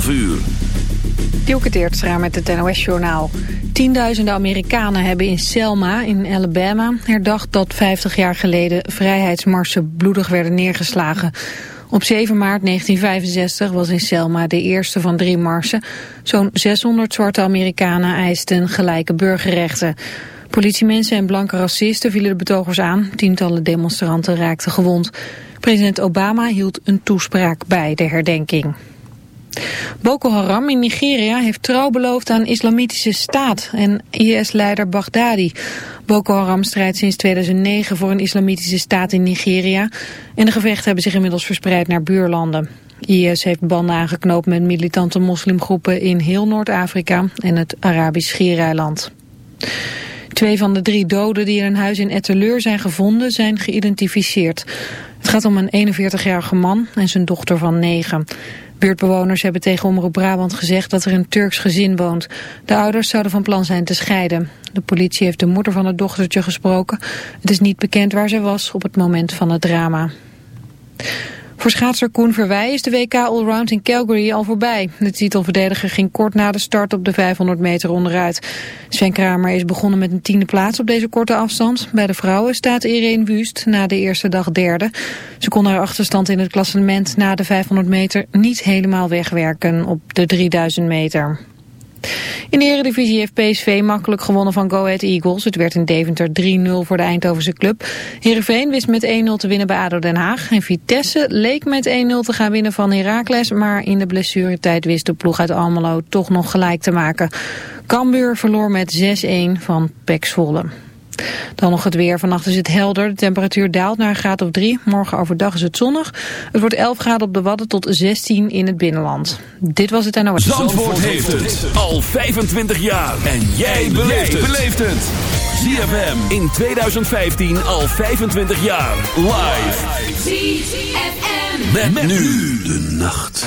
12 uur. Dielke met het NOS-journaal. Tienduizenden Amerikanen hebben in Selma in Alabama herdacht dat 50 jaar geleden vrijheidsmarsen bloedig werden neergeslagen. Op 7 maart 1965 was in Selma de eerste van drie marsen. Zo'n 600 zwarte Amerikanen eisten gelijke burgerrechten. Politiemensen en blanke racisten vielen de betogers aan. Tientallen demonstranten raakten gewond. President Obama hield een toespraak bij de herdenking. Boko Haram in Nigeria heeft trouw beloofd aan islamitische staat en IS-leider Baghdadi. Boko Haram strijdt sinds 2009 voor een islamitische staat in Nigeria en de gevechten hebben zich inmiddels verspreid naar buurlanden. IS heeft banden aangeknoopt met militante moslimgroepen in heel Noord-Afrika en het Arabisch Schiereiland. Twee van de drie doden die in een huis in Etteleur zijn gevonden zijn geïdentificeerd. Het gaat om een 41-jarige man en zijn dochter van 9. Buurtbewoners hebben tegen Omroep Brabant gezegd dat er een Turks gezin woont. De ouders zouden van plan zijn te scheiden. De politie heeft de moeder van het dochtertje gesproken. Het is niet bekend waar zij was op het moment van het drama. Voor schaatser Koen Verwij is de WK Allround in Calgary al voorbij. De titelverdediger ging kort na de start op de 500 meter onderuit. Sven Kramer is begonnen met een tiende plaats op deze korte afstand. Bij de vrouwen staat Irene Wust na de eerste dag derde. Ze kon haar achterstand in het klassement na de 500 meter niet helemaal wegwerken op de 3000 meter. In de Eredivisie heeft PSV makkelijk gewonnen van Go Ahead Eagles. Het werd in Deventer 3-0 voor de Eindhovense club. Heerenveen wist met 1-0 te winnen bij ADO Den Haag. En Vitesse leek met 1-0 te gaan winnen van Heracles. Maar in de blessuretijd wist de ploeg uit Almelo toch nog gelijk te maken. Cambuur verloor met 6-1 van Pek Zwolle. Dan nog het weer. Vannacht is het helder. De temperatuur daalt naar een graad of 3. Morgen overdag is het zonnig. Het wordt 11 graden op de Wadden tot 16 in het binnenland. Dit was het NOS. Zandvoort, Zandvoort heeft het al 25 jaar. En jij beleeft het. ZFM in 2015 al 25 jaar. Live. ZFM. Met, met nu de nacht.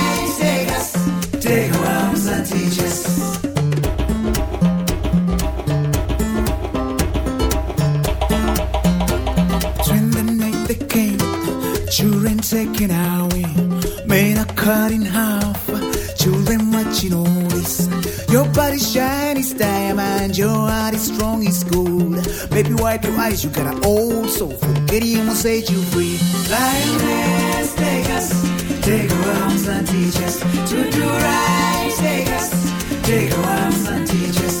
body's shiny as diamond, your heart is strong it's gold. Baby, wipe your eyes, you got an old soul. Forget it, will set you free. Lioness, take us, take our arms and teach us to do right. Take us, take our arms and teach us.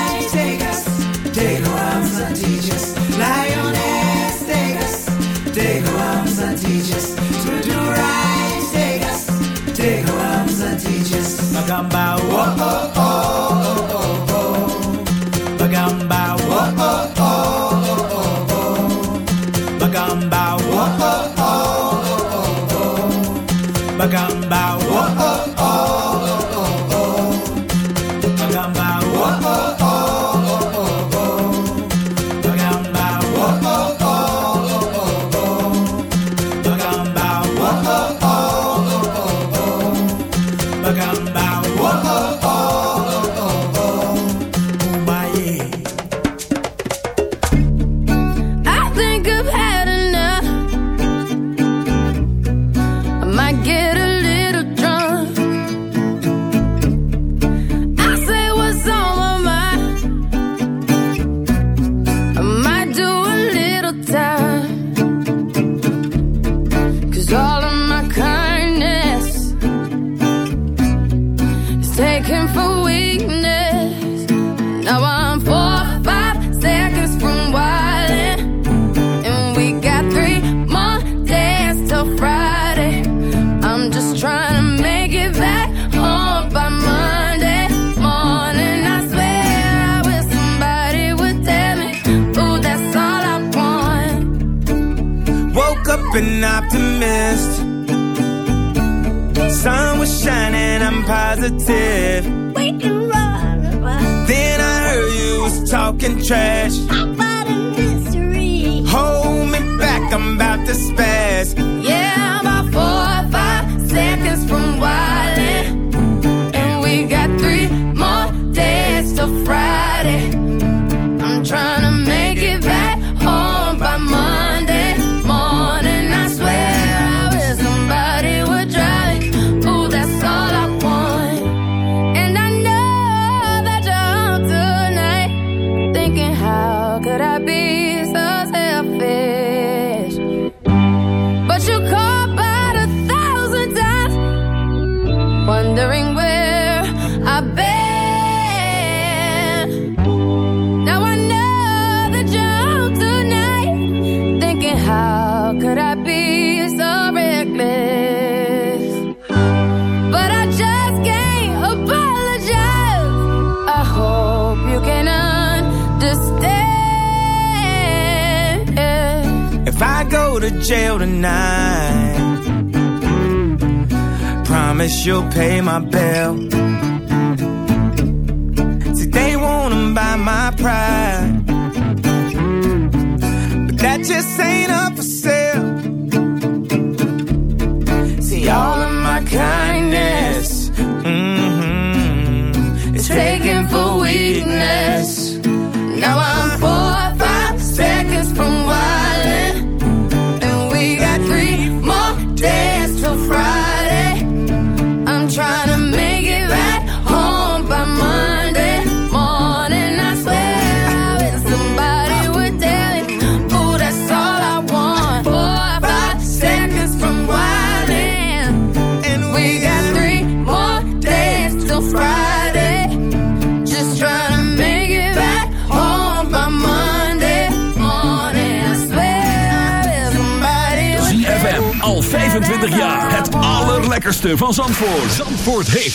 Bagamba,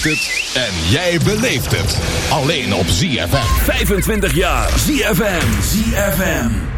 En jij beleeft het. Alleen op ZFM. 25 jaar. ZFM. ZFM.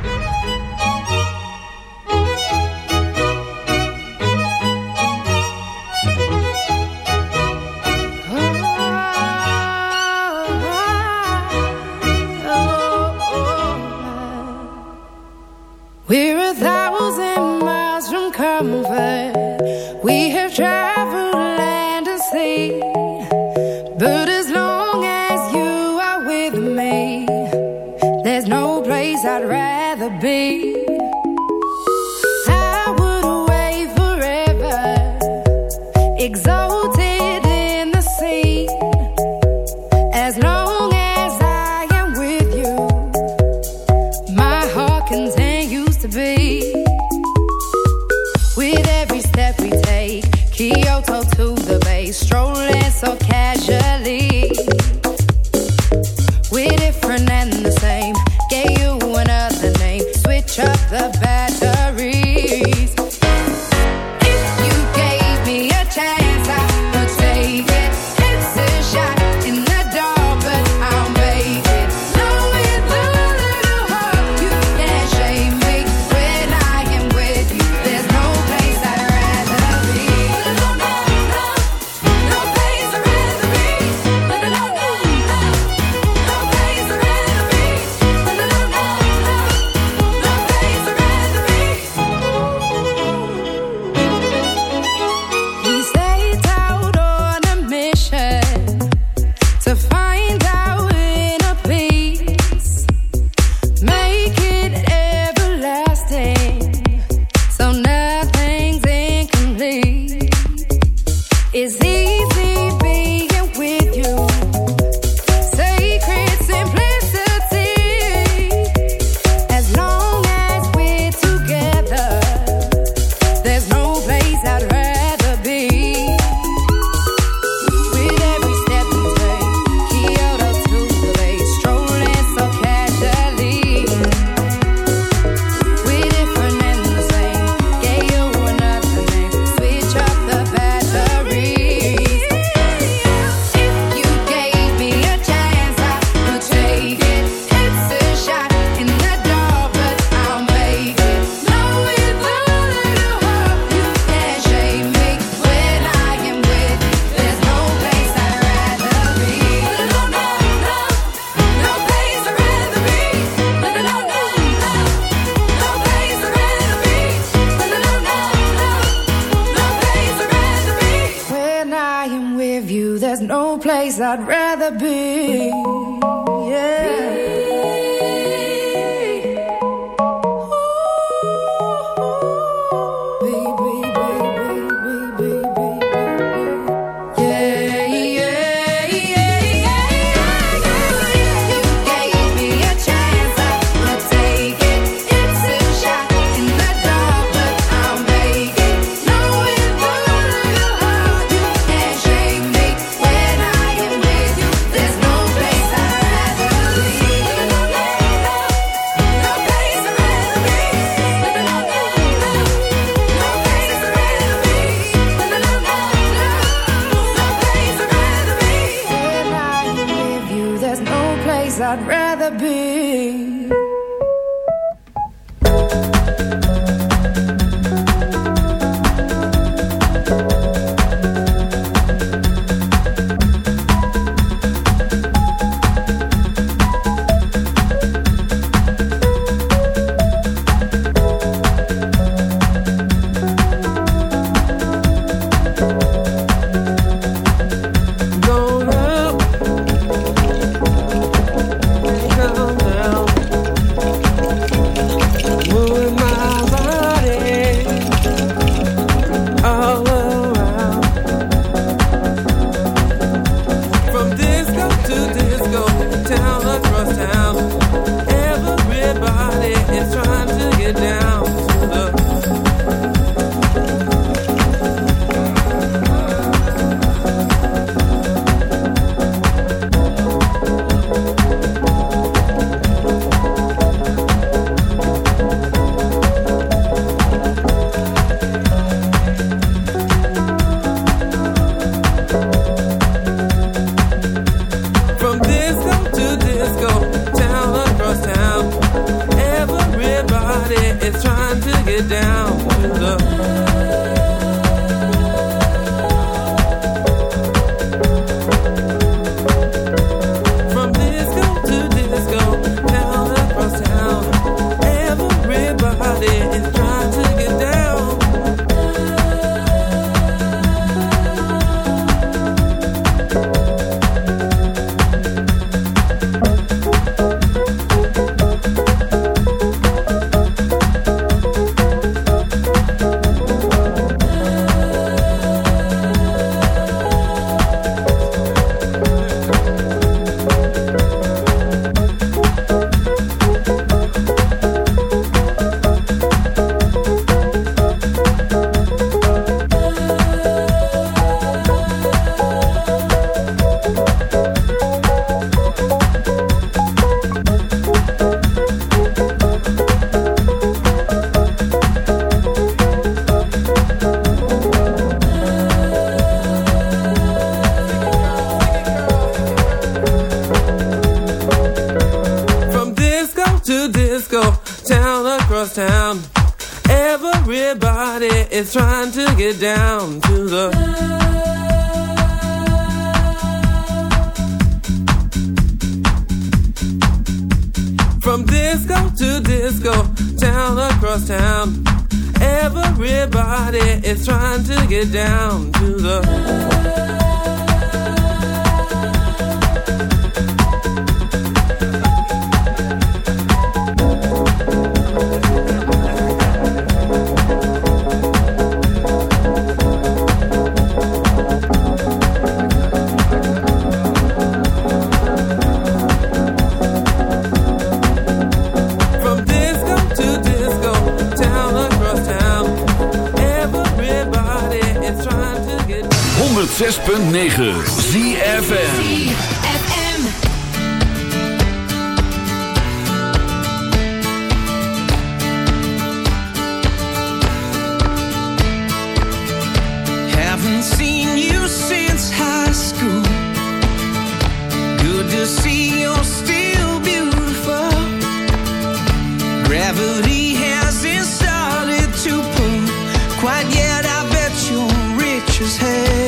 precious hand.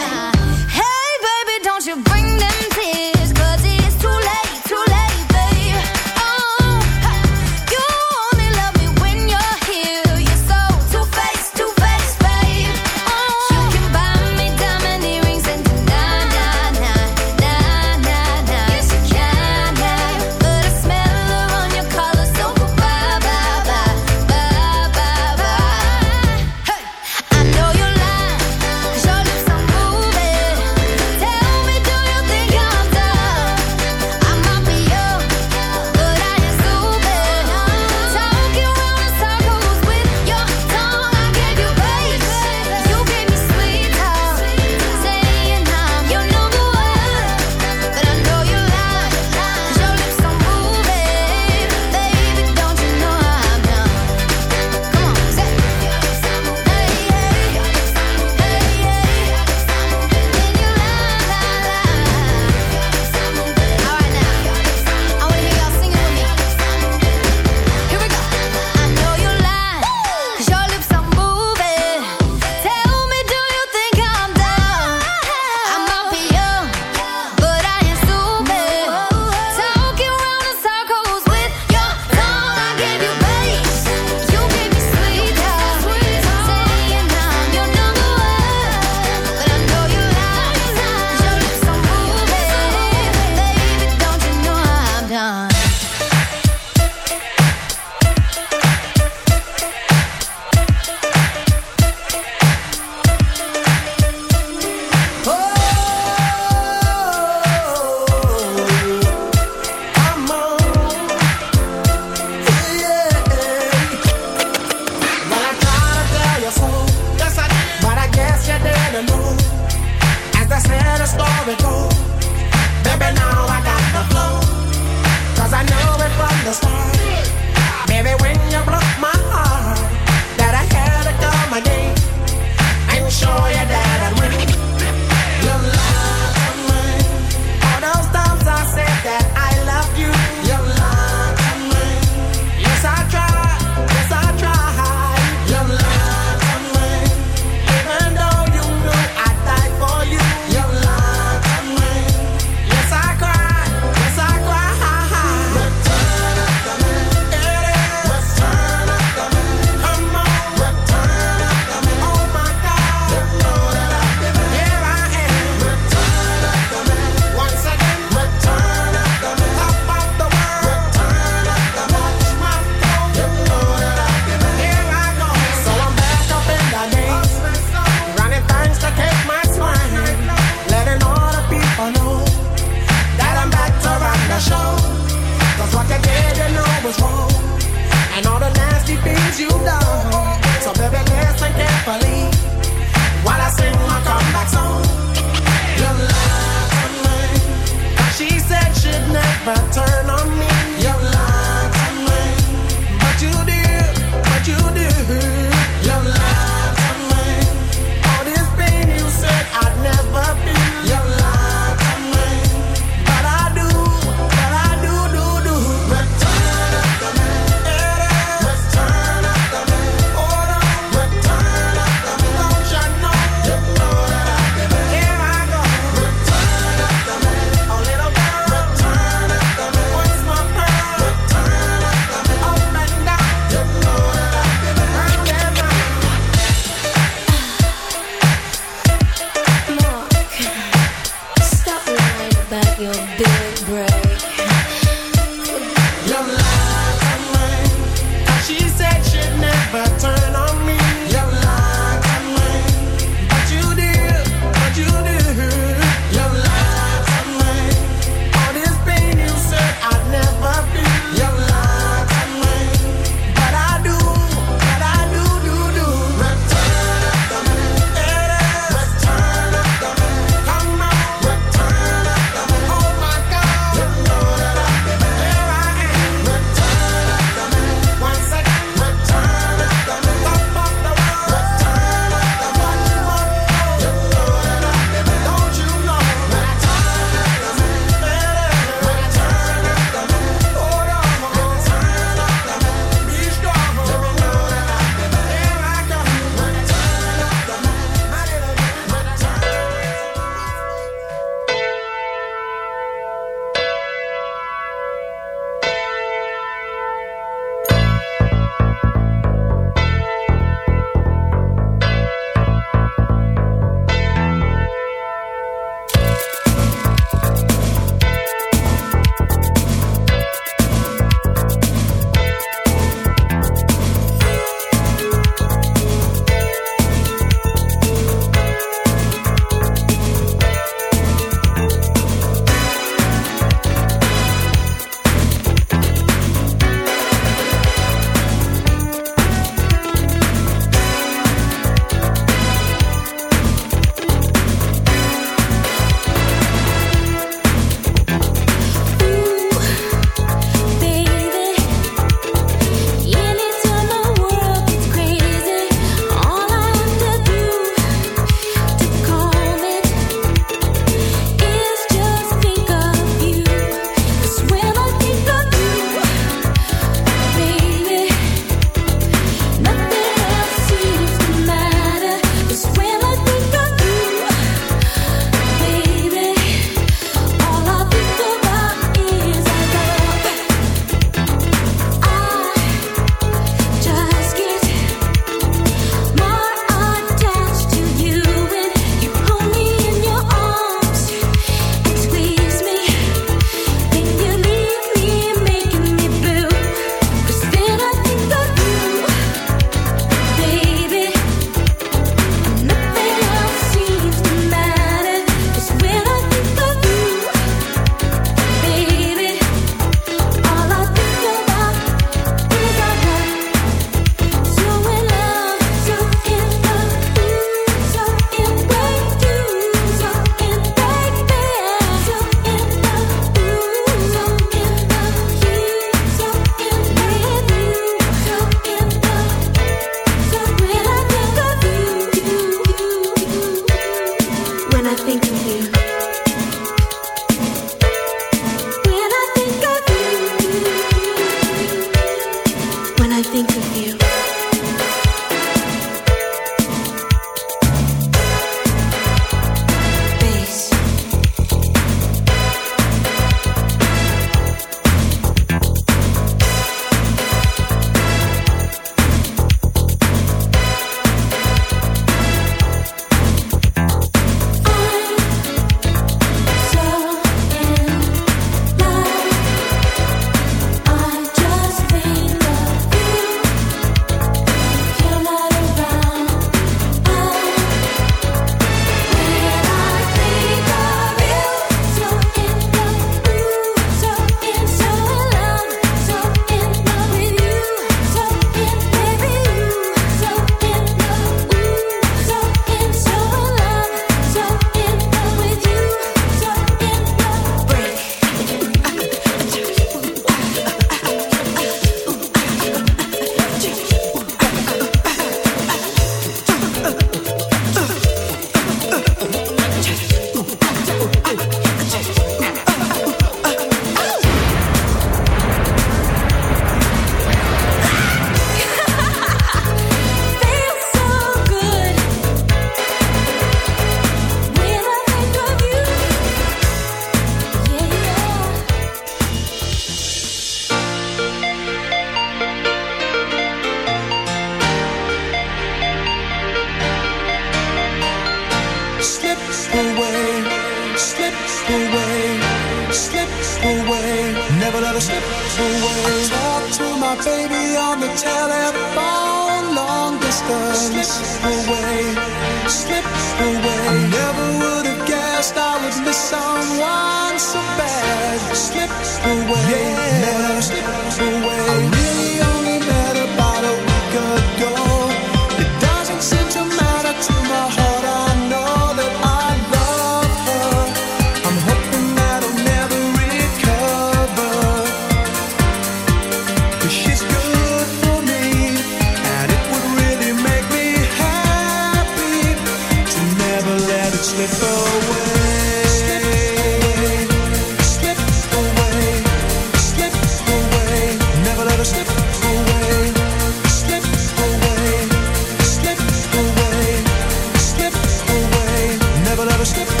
sabes